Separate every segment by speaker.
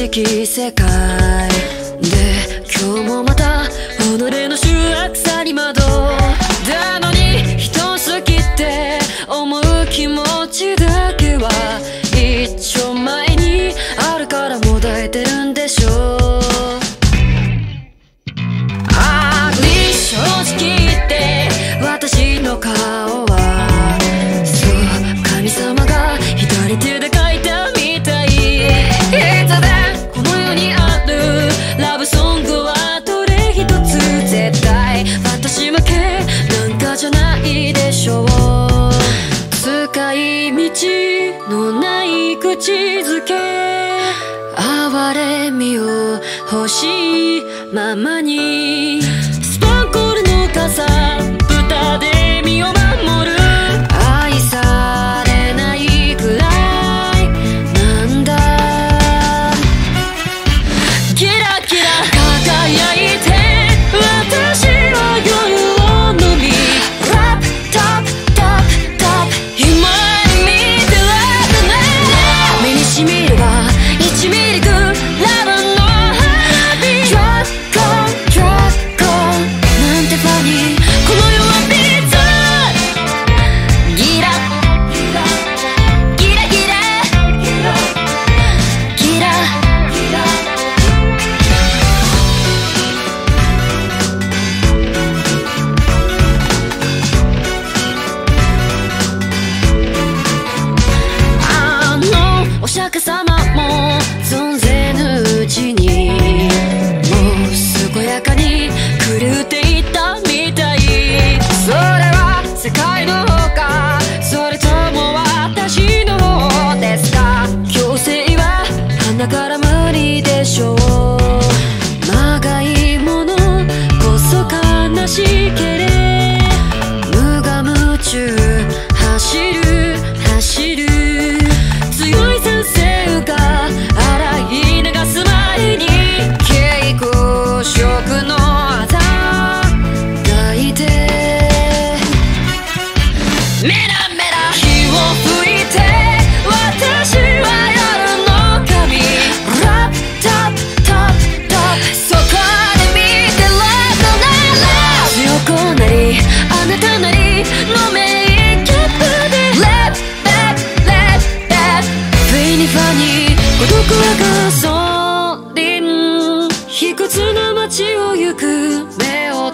Speaker 1: しき世界で今日もまた己の醜悪さに惑うだのに人好きって思う気持ちだけは一丁前にあるからもだえてるんでしょう。あり正直って私の顔われ身を欲しいままに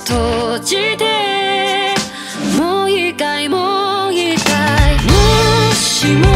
Speaker 1: 閉じてもう一回もう一回。もしも